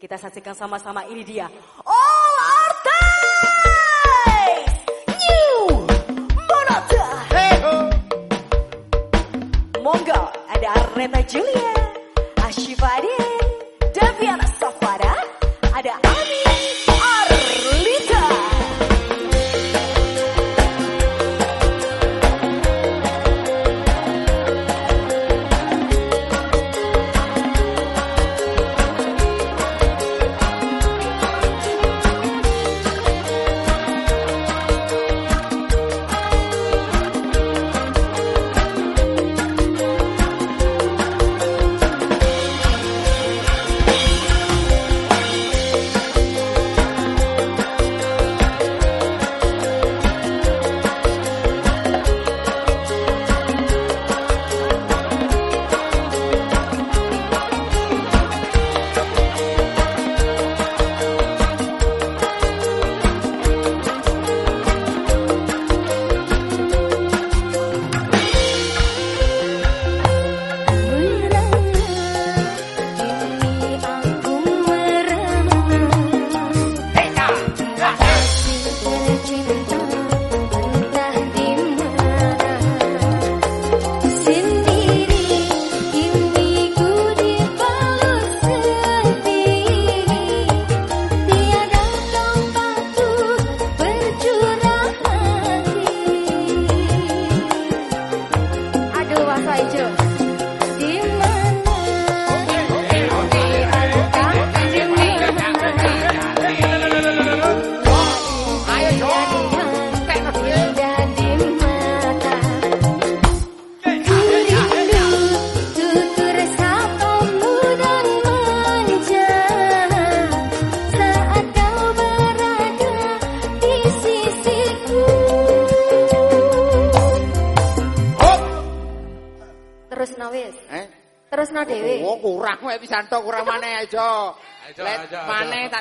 Kita saksikan sama-sama ini dia. All Artis! New Monata! Hey ho. Monggo, ada Arneta Julia, Ashifadin, Deviana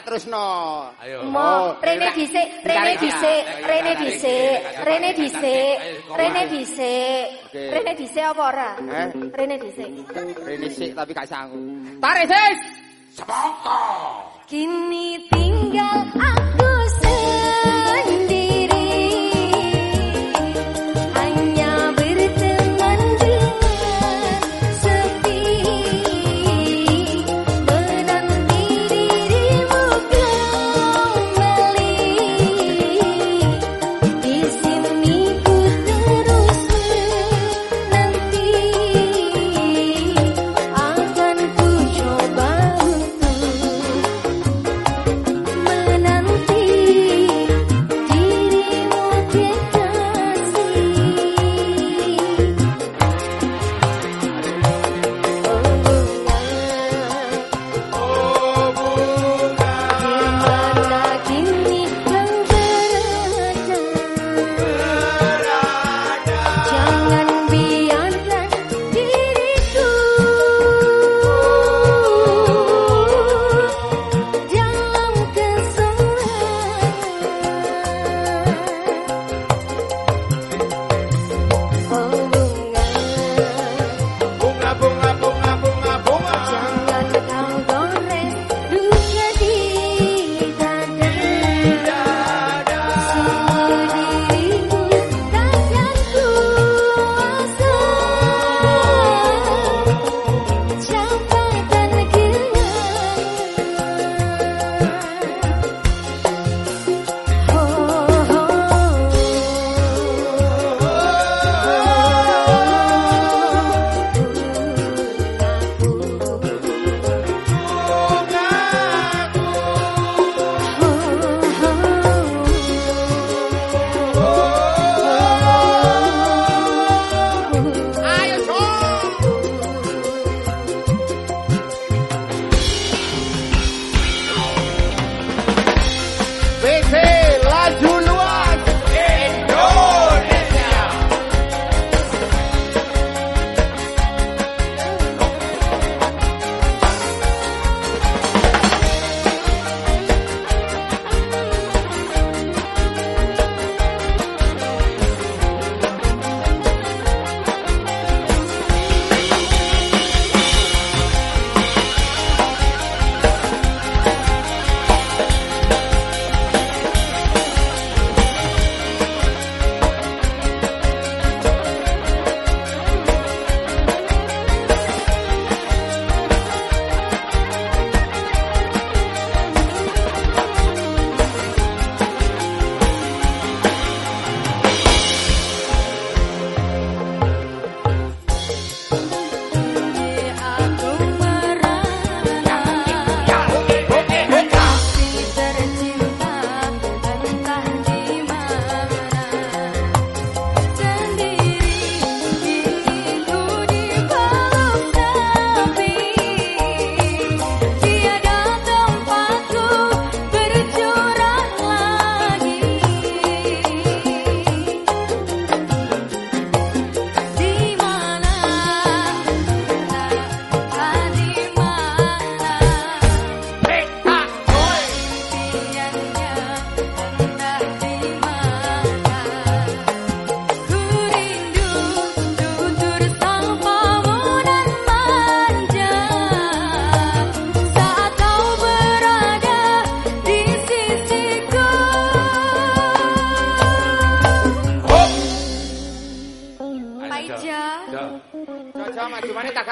terusno. Ayo. Mo, Oh, Rene tak- dhisik, Rene tarik dhisik. Rene dhisik, Rene dhisik, Rene dhisik. Rene dhisik apa ora? Eh? Rene dhisik. Rene sik tapi gak sanggup. Tarik sis. Sepoko. Kini tinggal aku sendiri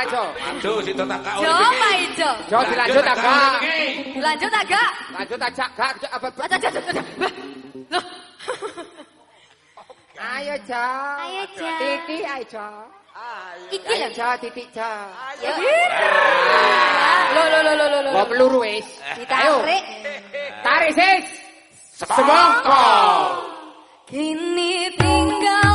Jo. Aduh, situ tak kau. Jo dilanjut tak Kak? Lanjut agak. Lanjut aja Kak. Jo, apa Aja, aja, aja, aja. Loh. Ayo Jo. Ayo, Jo. Titi ayo Jo. Iki Ayo lho. Jo, titik Jo. Ya. Lo lo lo lo lo lo. Mau peluru wis. Ditarik. Tarik sis. Semongko. Kini tinggal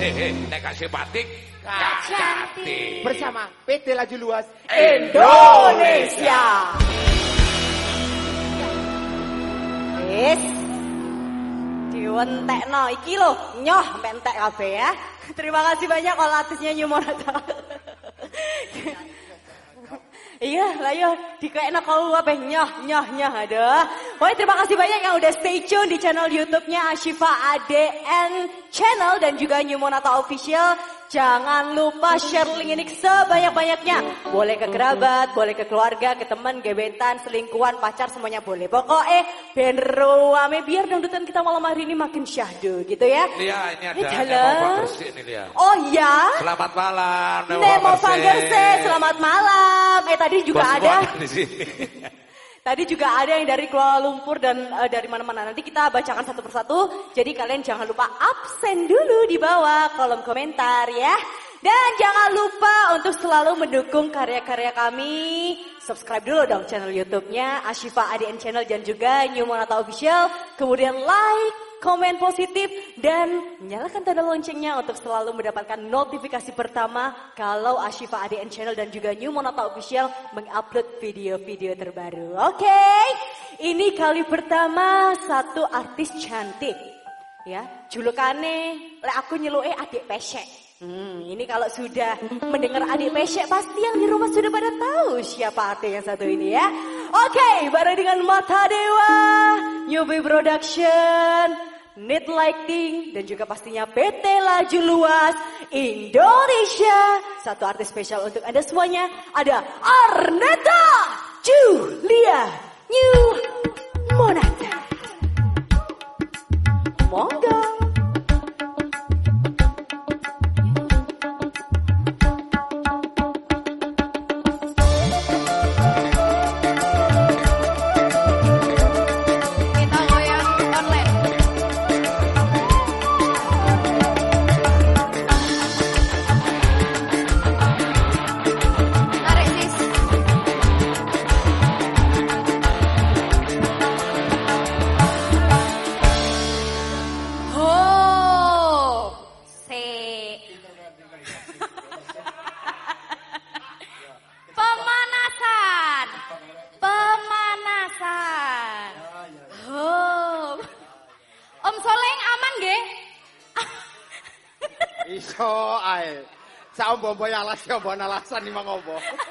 Eh, eh, nek kasih batik, kacati. Bersama PT Laju Luas Indonesia. Wis. Diwentekno iki lho, nyoh sampe entek kabeh ya. Terima kasih banyak kalau artisnya New Monata. Iya, lah yo dikekno kau apa nyoh nyoh nyoh aduh. Woi, terima kasih banyak yang udah stay tune di channel YouTube-nya Ashifa ADN Channel dan juga New Monata Official. Jangan lupa share link ini sebanyak-banyaknya. Boleh ke kerabat, boleh ke keluarga, ke teman, gebetan, selingkuhan, pacar semuanya boleh. Pokoknya ben ruame biar dangdutan kita malam hari ini makin syahdu gitu ya. Lia, ini ada Eh. Nemo Bersih ini Lia. Oh ya. Selamat malam, Nemo Fangerse, selamat malam. Eh tadi juga Bos ada, di sini. tadi juga ada yang dari Kuala Lumpur dan eh, dari mana-mana. Nanti kita bacakan satu persatu. Jadi kalian jangan lupa absen dulu di bawah kolom komentar ya. Dan jangan lupa untuk selalu mendukung karya-karya kami. Subscribe dulu dong channel YouTube-nya Ashifa ADN Channel dan juga New Monata Official. Kemudian like, komen positif, dan nyalakan tanda loncengnya untuk selalu mendapatkan notifikasi pertama kalau Ashifa ADN Channel dan juga New Monata Official mengupload video-video terbaru. Oke, ini kali pertama satu artis cantik. Ya, julukane, lek aku nyeluke adik pesek. Hmm, ini kalau sudah mendengar adik pesek pasti yang di rumah sudah pada tahu siapa artis yang satu ini ya. Oke, bareng dengan Mata Dewa, Newbie Production, Need Lighting, dan juga pastinya PT Laju Luas Indonesia. Satu artis spesial untuk Anda semuanya ada Arneta Julia New Monata. Ya ombo alasan iki ngopo. Oh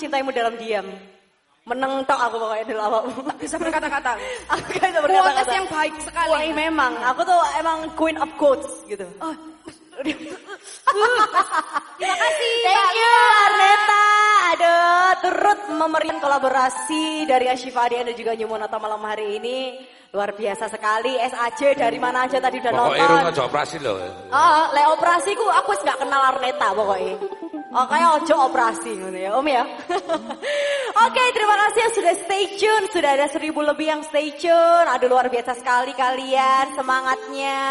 mencintaimu dalam diam. Meneng tok aku pokoknya dulu awakmu. bisa berkata-kata. aku gak bisa berkata-kata. Kualitas yang baik sekali. Wah, memang. Aku tuh emang queen of quotes gitu. Oh. Terima kasih. Thank you Arneta. Aduh, turut memberikan kolaborasi dari Ashifa Adian dan juga Nyumonata malam hari ini. Luar biasa sekali. SAJ dari mana aja tadi udah Pokoknya nonton. aja operasi loh. Oh, le operasi ku aku wis gak kenal Arneta pokoknya. Oh, kayak ojo operasi ngono ya, Om ya. Oke, terima kasih yang sudah stay tune. Sudah ada seribu lebih yang stay tune. Aduh, luar biasa sekali kalian semangatnya.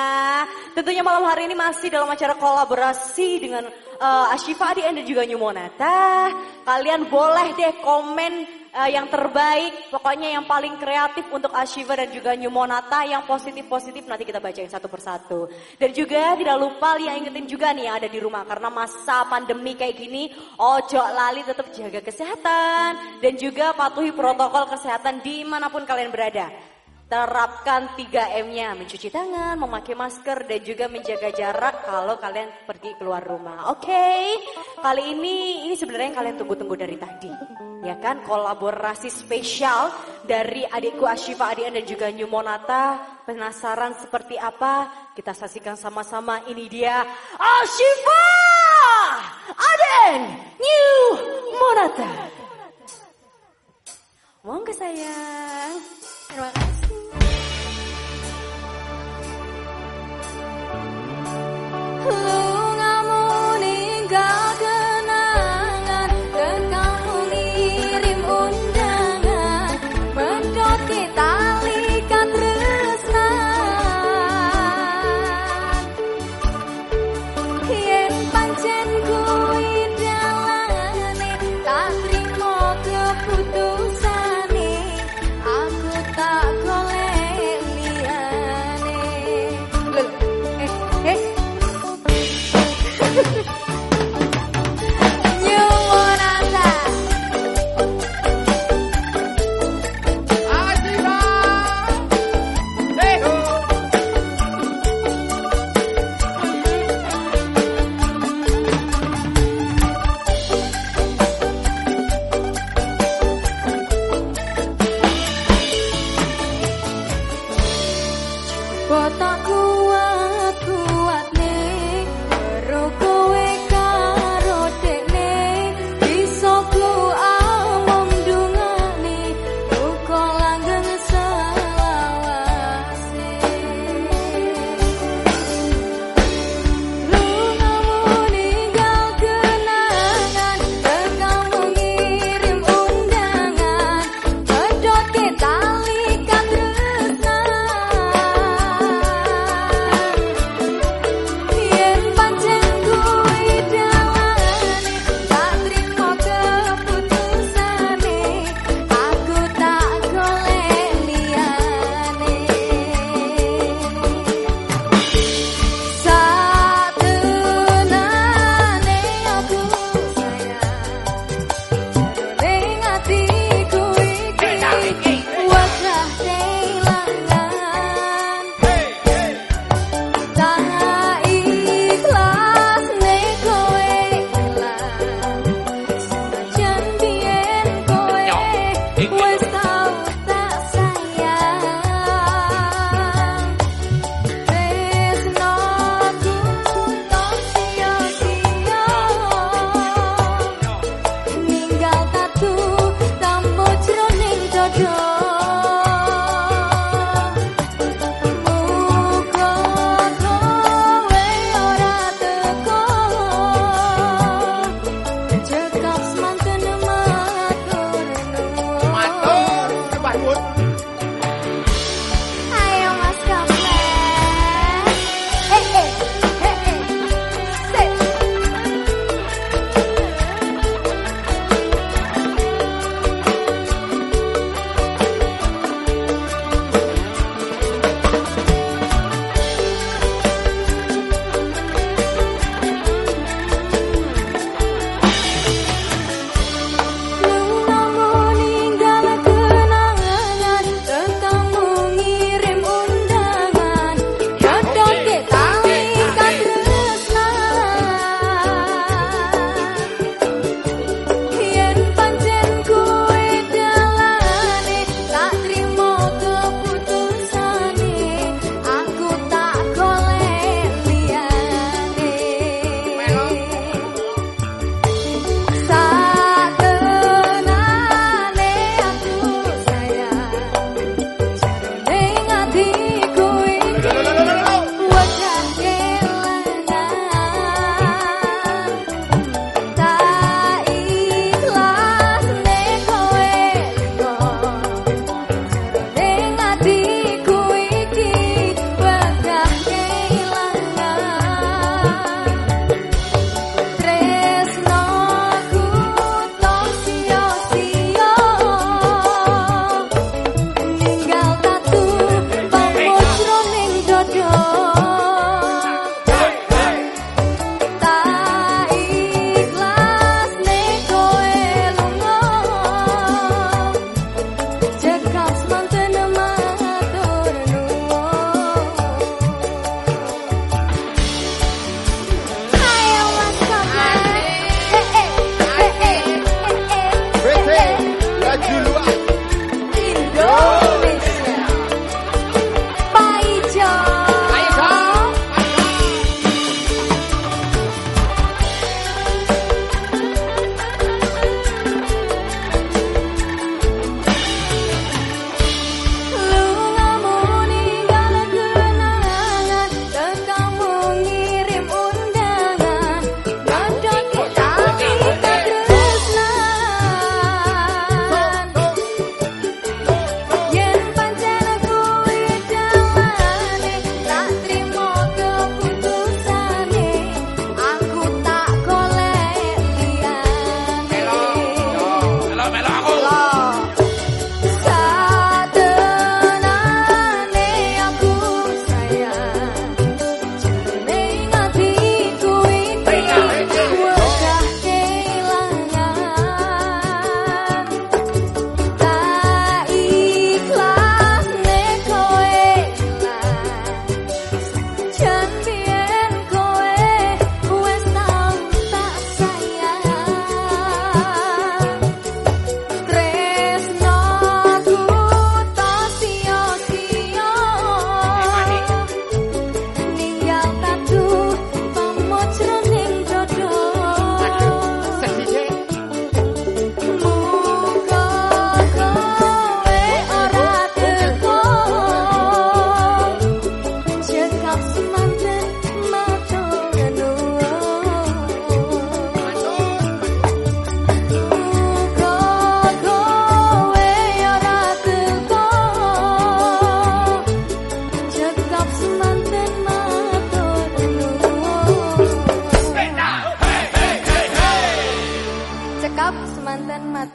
Tentunya malam hari ini masih dalam acara kolaborasi dengan eh, Ashifa Adi dan juga New Monata. Kalian boleh deh komen eh, yang terbaik, pokoknya yang paling kreatif untuk Ashiva dan juga New Monata yang positif-positif nanti kita bacain satu persatu. Dan juga tidak lupa yang ingetin juga nih yang ada di rumah karena masa pandemi kayak gini, ojo lali tetap jaga kesehatan dan juga patuhi protokol kesehatan di mana pun kalian berada. Terapkan 3M-nya, mencuci tangan, memakai masker, dan juga menjaga jarak kalau kalian pergi keluar rumah. Oke, kali ini ini sebenarnya yang kalian tunggu-tunggu dari tadi. Ya kan, kolaborasi spesial dari adikku Ashifa Adian dan juga New Monata. Penasaran seperti apa? Kita saksikan sama-sama. Ini dia Ashifa Adian New Monata. Monggo sayang. Terima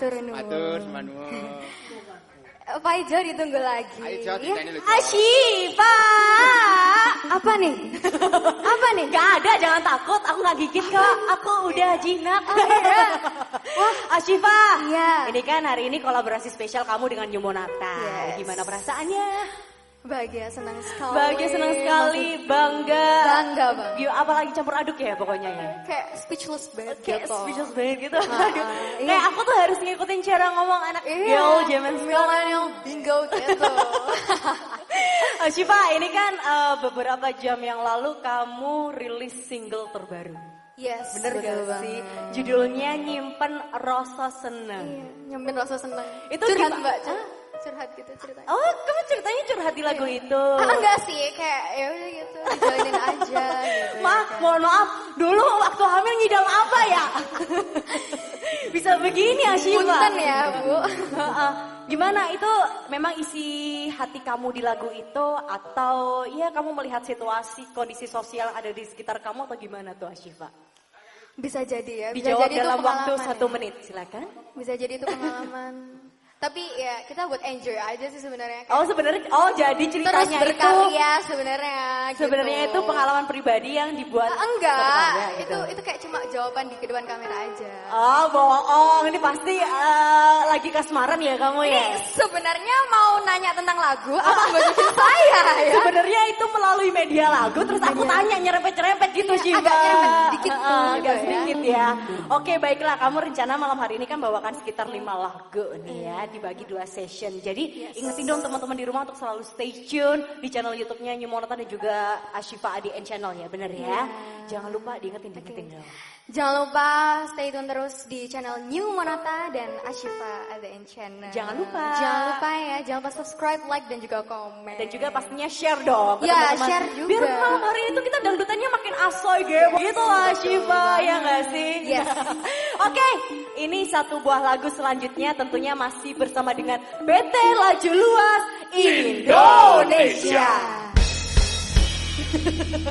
matur nuwun Matur, nuwun. Pak Ijo ditunggu lagi Ayo, Jo, Ya. ditanya lho, Jo. Asyifa. Apa nih? Apa nih? Gak ada, jangan takut. Aku gak gigit kok. Aku udah jinak. Wah, Asyifa. Iya. Ini kan hari ini kolaborasi spesial kamu dengan New Monata. Yes. Gimana perasaannya? Bahagia senang sekali. Bahagia senang sekali, bangga. Bangga, Bang. Gimana, apalagi campur aduk ya pokoknya ya. Kayak speechless banget Kayak gitu. speechless banget gitu. Aduh. iya. Kayak aku tuh harus ngikutin cara ngomong anak Iya. gaul zaman sekarang. Millennial bingo gitu. Oh, Syifa, ini kan eh, beberapa jam yang lalu kamu rilis single terbaru. yes, Bener gak sih? banget. Judulnya Nyimpen Rasa Seneng. Iya, nyampein rasa senang. Itu curhat mbak, Hah? Curhat gitu ceritanya. Oh, kamu ceritanya curhat di lagu itu. Ah, enggak sih, kayak ya udah gitu, dijalinin aja gitu. Ma, ya kan. mohon maaf, dulu waktu hamil ngidam apa ya? Bisa begini ya, Syifa? Punten ya, Bu. Gimana itu memang isi hati kamu di lagu itu atau ya kamu melihat situasi kondisi sosial ada di sekitar kamu atau gimana tuh Ashifa? Bisa jadi ya, bisa Dijawab jadi itu dalam waktu satu ya. menit, silakan. Bisa jadi itu pengalaman. Tapi ya kita buat enjoy aja sih sebenarnya. Oh sebenarnya, oh jadi Terus ceritanya itu berkarya sebenarnya. gitu. sebenarnya itu pengalaman pribadi yang dibuat. Ah, enggak, gitu. itu itu kayak cuma jawaban di depan kamera aja. Oh bohong, ini pasti eh, lagi kasmaran ya kamu ya. Sebenarnya mau nanya tentang lagu apa ngebocokin saya ya? Sebenarnya itu melalui media lagu, terus aku tanya nyerempet-nyerempet gitu Iya, sih, agak nyerempet dikit tuh, agak gitu ya. sedikit ya. Oke, baiklah. Kamu rencana malam hari ini kan bawakan sekitar lima lagu nih ya, dibagi dua session. Jadi ingetin dong teman-teman di rumah untuk selalu stay tune di channel YouTube-nya New Monata dan juga Ashifa ADN Channel ya, bener ya. Jangan lupa diingetin, diingetin dong. Jangan lupa stay tune terus di channel New Monata dan Ashifa ADN Channel. Jangan lupa. Jangan lupa ya, jangan lupa subscribe, like dan juga komen. Dan juga pastinya share dong Ya, teman-teman. share juga. Biar malam hari itu kita dangdutannya makin asoy gitu. Gitu lah Shiva, ya gak sih? Yes. Oke, ini satu buah lagu selanjutnya tentunya masih bersama dengan PT Laju Luas Indonesia.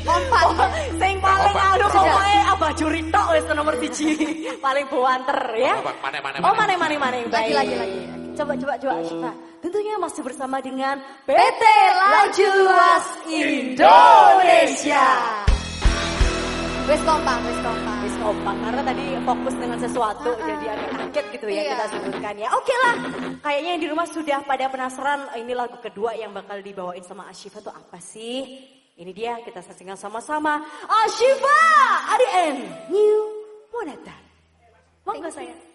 Kompak. Sing paling Sudah. pokoknya abah curi tok wis nomor siji. paling buanter ya. Oh, mana. mana mana mana Lagi, lagi, lagi. Coba coba coba Shiva. Tentunya masih bersama dengan PT Laju Luas Indonesia. Wes kompak, wes kompak. Wis kompak karena tadi fokus dengan sesuatu jadi agak kaget gitu ya Iya. kita sebutkan ya. Oke lah, kayaknya yang di rumah sudah pada penasaran ini lagu kedua yang bakal dibawain sama Ashifa tuh apa sih? Ini dia kita saksikan sama-sama. Ashifa, ADN, New Monata. Monggo saya.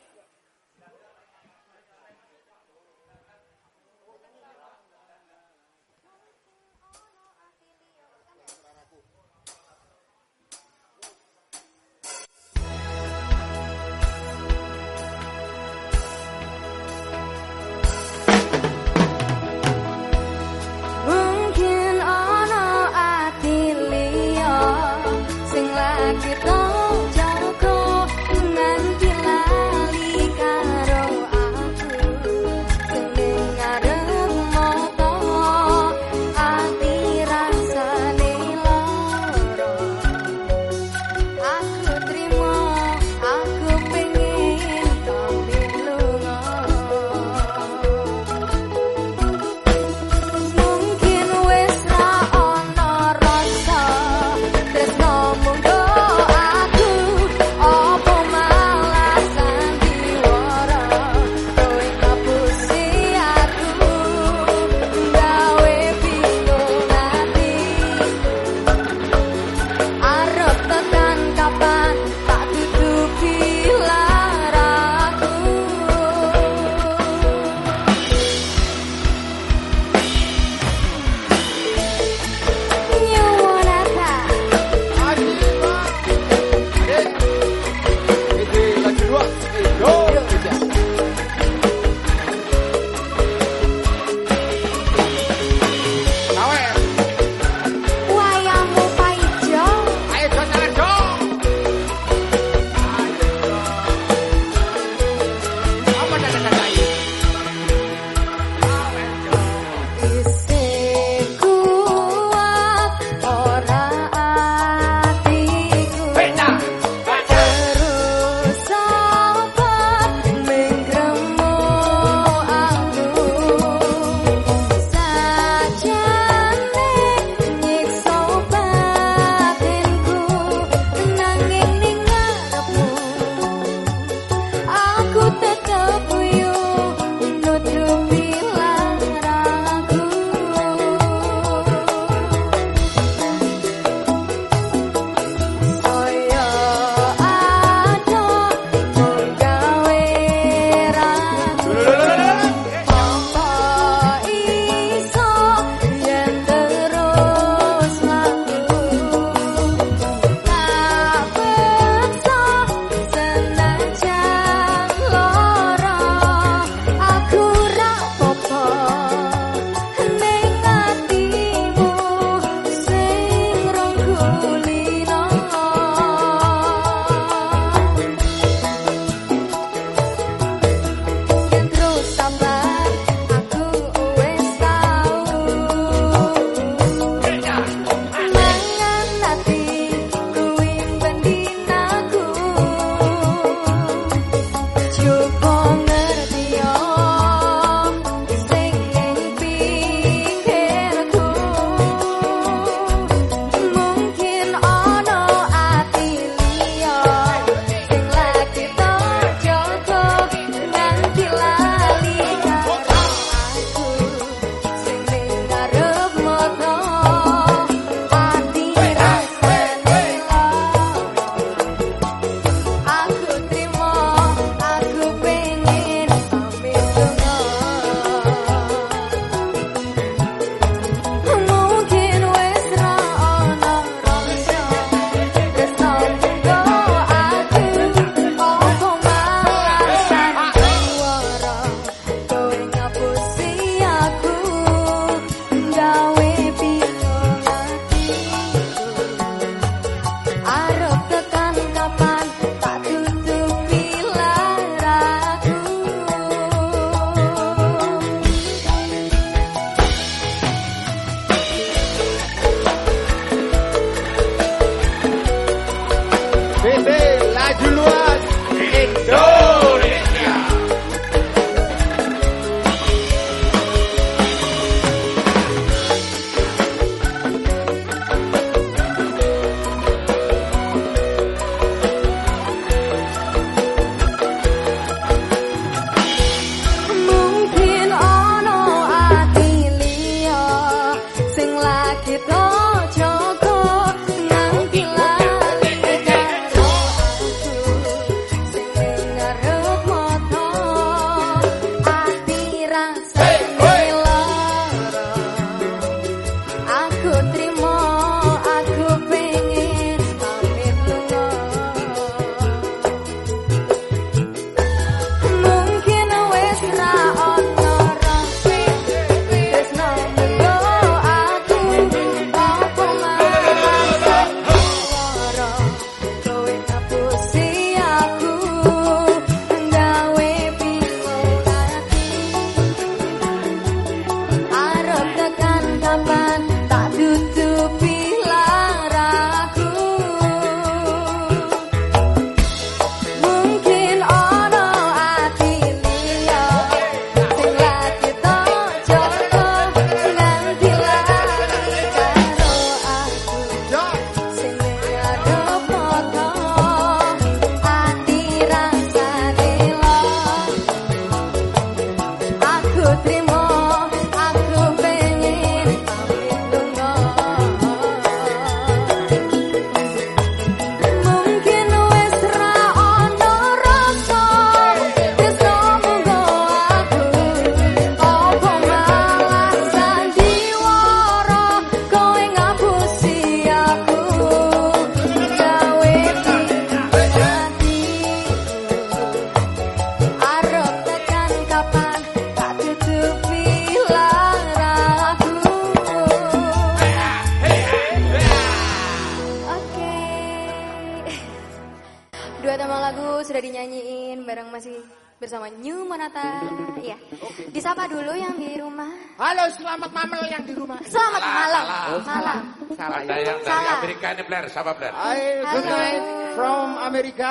Ada ya. yang dari Salah. Amerika ini Blair, siapa Blair? Hai, good night from America.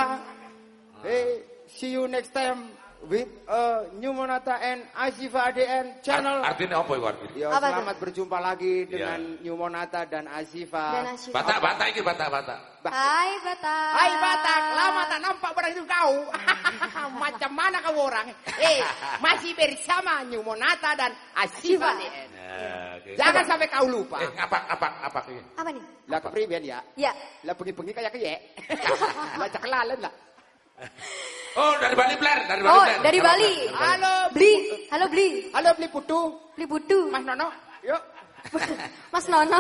Hey, see you next time with uh, New Monata and Asifa ADN channel. Artinya apa itu artinya? Ya, Apa selamat berjumpa lagi dengan Ya. New Monata dan Asifa. Dan Asyik. Batak, batak ini batak, batak. Hai Batak. Hai Batak, lama tak nampak pada hidup kau. Macam mana kau orang? Eh, masih bersama New Monata dan Asifa. ADN. Ya, oke. Jangan sampai kau lupa. Eh, ngapak, ngapak, ngapak ini. Apa nih? Lah kepriben ya? Ya. Lah bengi-bengi kayak keye. Lah cekelalen lah. Oh, dari Bali Blair, dari Bali Oh, Blair. dari Bali. Blair? Halo, Beli. Halo Beli. Halo beli putu. Beli budu. Mas Nono, yuk. Mas Nono.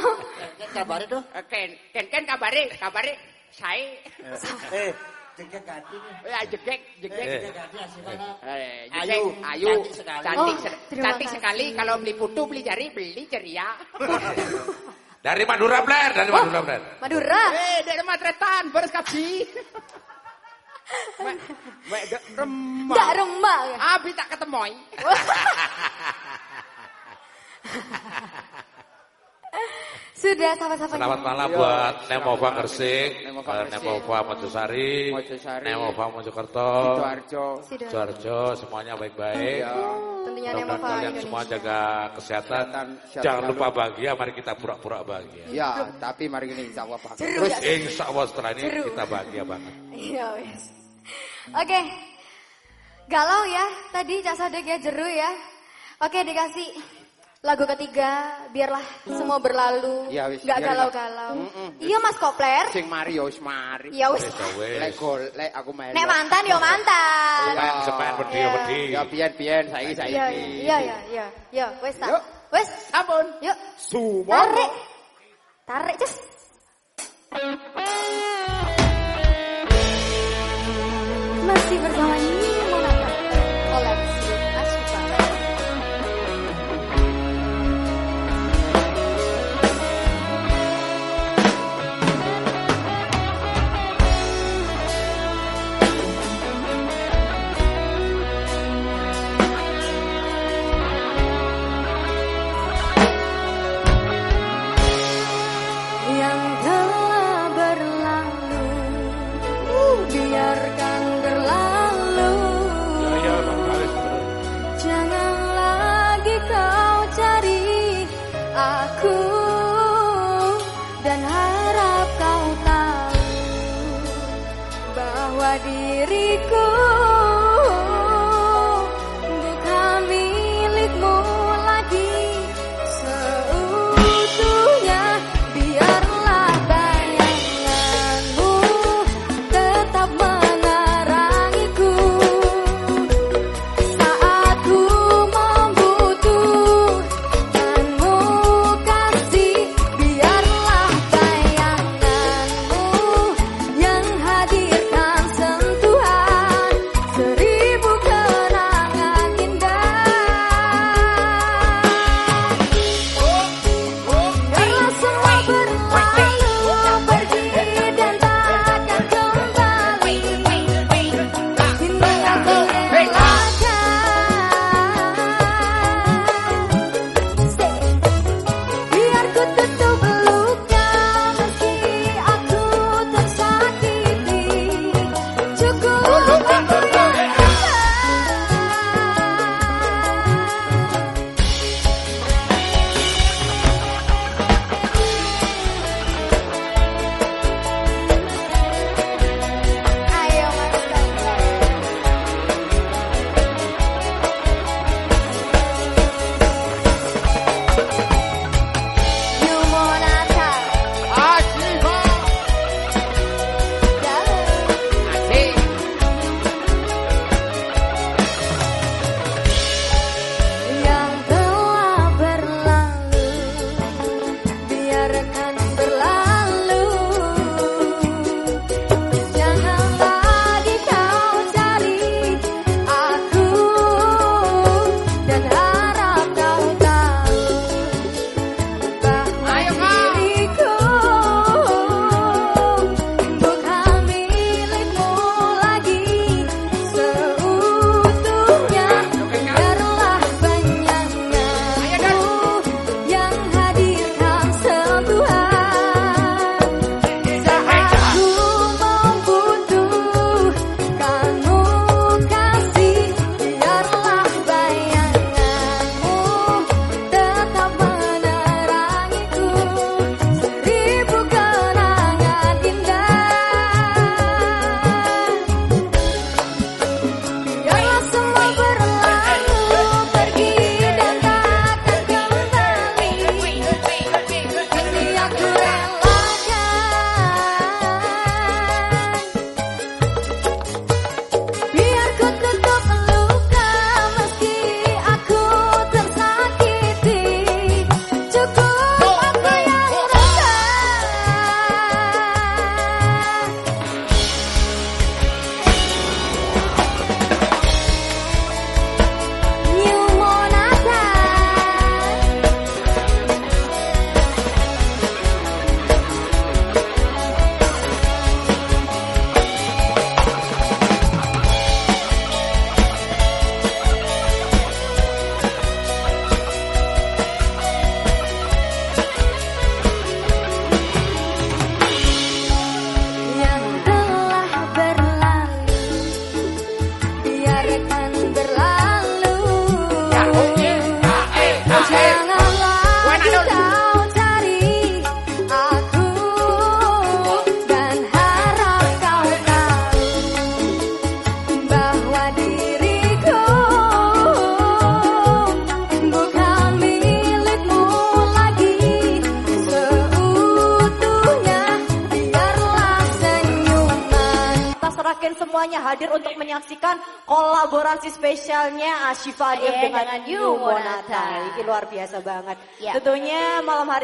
Kabar itu? Ken, Ken, Ken kabare, kabare. Saya. Eh, jengkek ganti nih. Ya jegek, jegek. Eh. Jengkek ganti. Eh, Ayu, jegek, ayu, cantik sekali. cantik, Oh, cantik sekali. Kalau beli putu, beli jari, beli ceria. Dari Madura Blair, dari Madura Blair. Madura. Eh, dari matretan, beres kapsi. Mek, mek, dek remah. Enggak remah ya. Abi tak ketemoy. Sudah sama-sama. Selamat malam Iya. buat Nemova Gersik, Nemova Mojosari. Nemova Mojokerto, Sidoarjo. Semuanya baik-baik. Ya. Tentunya Nemova Indonesia. semua jaga kesehatan. Kesehatan, sehat Jangan lupa bahagia, mari kita pura-pura bahagia. Ya, tapi mari ini insya Allah. Jeru Terus, ya. Insya Allah setelah ini kita bahagia banget. Iya Oke. Galau ya tadi Cak Sadek ya jeru ya. Oke dikasih lagu ketiga biarlah semua berlalu. Ya, wis, Gak galau-galau. Mm-mm. Iya Mas Kopler. sing mari ya wis mari. Ya wes. Lek gol, lek aku main. Nek mantan yo mantan. Iya. Semen wedi Iya. wedi. Ya pian-pian saiki saiki. Iya iya iya iya. Iya wes tak. Yuk. Wes. Sampun. Yuk. Sumo. Tarik. Tarik cus. Masih bersama Nini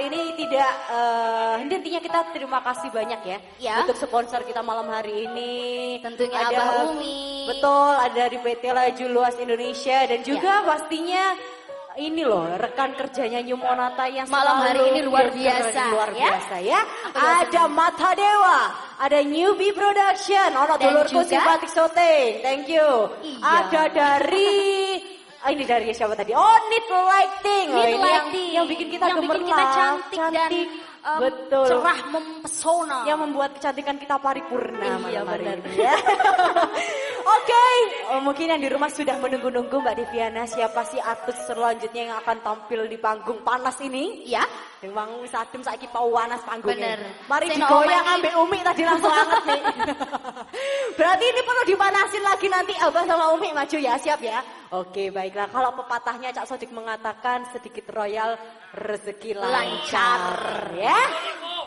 Hari ini tidak eh, intinya kita terima kasih banyak ya, Ya. untuk sponsor kita malam hari ini. Tentunya Abah Umi. Betul, ada dari PT Laju Luas Indonesia dan juga pastinya ini loh rekan kerjanya New Monata yang Malam hari ini luar biasa, luar ya. biasa ya. Ada Mata Dewa, ada Newbie Production, ono dulurku simpatik sote, thank you. Iya. Ada dari ah, ini dari siapa tadi? Oh, Need Lighting. Oh, Need ini yang, lighting. yang bikin kita Yang bikin gemerlap, kita cantik, dan cantik. um, Betul. cerah mempesona. Yang membuat kecantikan kita paripurna Iya, benar. ini, ya. Oke, oh, mungkin yang di rumah sudah menunggu-nunggu Mbak Deviana siapa sih artis selanjutnya yang akan tampil di panggung panas ini? Ya. Memang sadem saiki panas panggungnya. Bener. Mari Seno digoyang ambek Umi tadi langsung anget nih. Berarti ini perlu dipanasin lagi nanti Abah sama Umi maju ya, siap ya? Oke, baiklah. Kalau pepatahnya Cak Sodik mengatakan sedikit royal rezeki lancar, ya.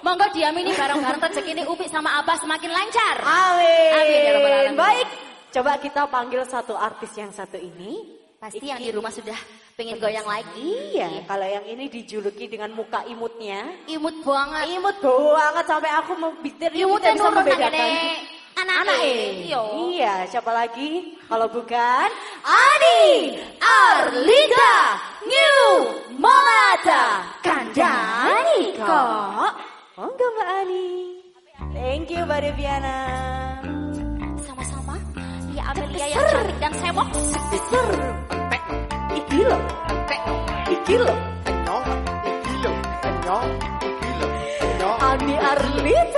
Monggo diamini bareng-bareng rezeki ini Upi sama Abah semakin lancar. Amin. Amin, ya Rabbal Alamin. Baik, coba kita panggil satu artis yang satu ini. Pasti yang di rumah sudah pengen goyang lagi. Iya, kalau yang ini dijuluki dengan muka imutnya. Imut banget. Imut banget sampai aku mau bitir Imutnya bisa membedakan. anak Anak Iya. Iya, siapa lagi? Kalau bukan Ani Arlita New Monata Kandani kok. Monggo Mbak Ani. Thank you Mbak Deviana. Amelia yang cantik dan sewok. Ser. Iki loh. Iki. Nyong, iki. Nyong, iki. Nyong. Ani Arlita.